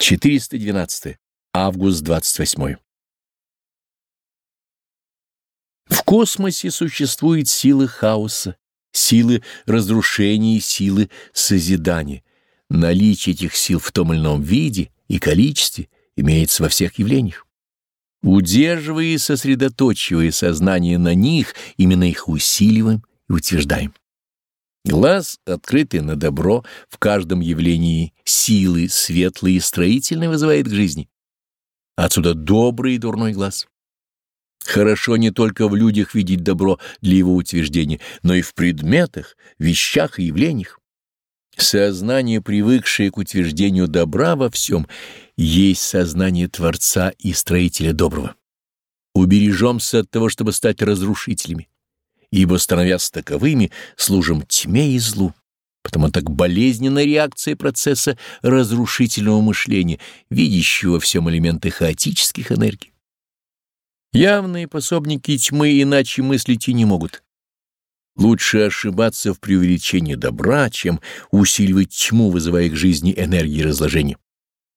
412. Август 28. В космосе существуют силы хаоса, силы разрушения и силы созидания. Наличие этих сил в том или ином виде и количестве имеется во всех явлениях. Удерживая и сосредоточивая сознание на них, именно их усиливаем и утверждаем. Глаз, открытый на добро, в каждом явлении силы светлые и строительные вызывает к жизни. Отсюда добрый и дурной глаз. Хорошо не только в людях видеть добро для его утверждения, но и в предметах, вещах и явлениях. Сознание, привыкшее к утверждению добра во всем, есть сознание Творца и Строителя доброго. Убережемся от того, чтобы стать разрушителями, ибо, становясь таковыми, служим тьме и злу. Потому так болезненна реакция процесса разрушительного мышления, видящего во всем элементы хаотических энергий. Явные пособники тьмы иначе мыслить и не могут. Лучше ошибаться в преувеличении добра, чем усиливать тьму, вызывая к жизни энергии разложения.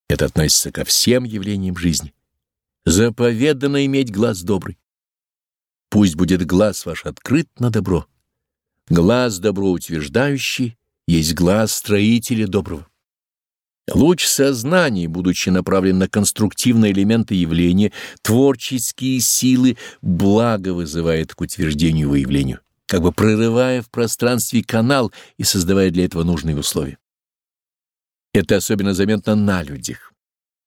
Это относится ко всем явлениям жизни. Заповедано иметь глаз добрый. Пусть будет глаз ваш открыт на добро. Глаз добро утверждающий есть глаз строителя доброго. Луч сознания, будучи направлен на конструктивные элементы явления, творческие силы благо вызывает к утверждению выявлению, как бы прорывая в пространстве канал и создавая для этого нужные условия. Это особенно заметно на людях.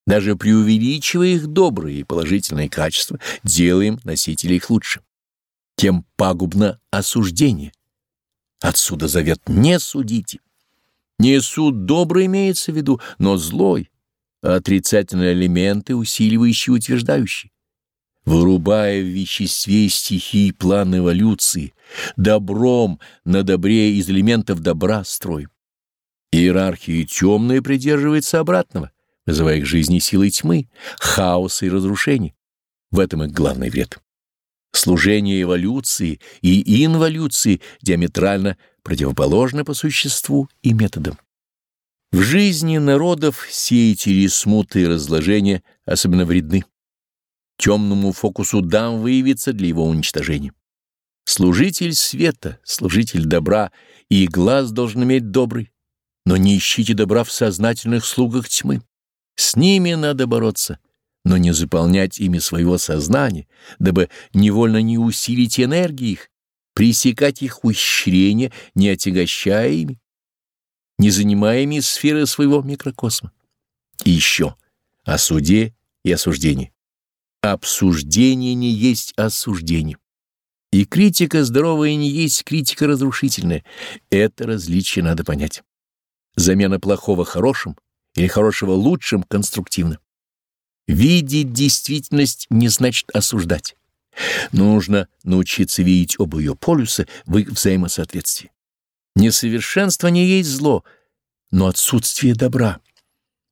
Даже преувеличивая их добрые и положительные качества, делаем носителей их лучше. Тем пагубно осуждение. Отсюда завет «не судите». Не суд добрый имеется в виду, но злой, а отрицательные элементы, усиливающие и утверждающие. Вырубая в веществе стихии план эволюции, добром на добре из элементов добра строим. Иерархия темная придерживается обратного, вызывая к жизни силой тьмы, хаоса и разрушения. В этом их главный вред. Служение эволюции и инволюции диаметрально противоположны по существу и методам. В жизни народов сеятели смуты и разложения особенно вредны. Темному фокусу дам выявиться для его уничтожения. Служитель света, служитель добра, и глаз должен иметь добрый, но не ищите добра в сознательных слугах тьмы. С ними надо бороться, но не заполнять ими своего сознания, дабы невольно не усилить энергии их, пресекать их ухищрения, не отягощая ими, не занимая ими сферы своего микрокосма. И еще о суде и осуждении. Обсуждение не есть осуждение. И критика здоровая не есть критика разрушительная. Это различие надо понять. Замена плохого хорошим или хорошего лучшим конструктивно. Видеть действительность не значит осуждать. Нужно научиться видеть оба ее полюса в их взаимосоответствии. Несовершенство не есть зло, но отсутствие добра.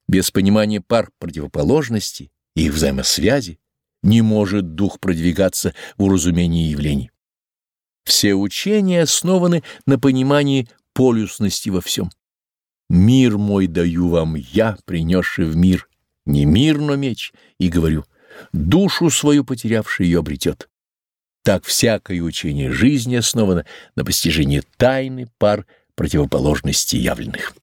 Без понимания пар противоположностей и их взаимосвязи не может дух продвигаться в уразумении явлений. Все учения основаны на понимании полюсности во всем. «Мир мой даю вам я, принесший в мир не мир, но меч, и говорю, душу свою потерявший ее обретет. Так всякое учение жизни основано на постижении тайны пар противоположностей явленных.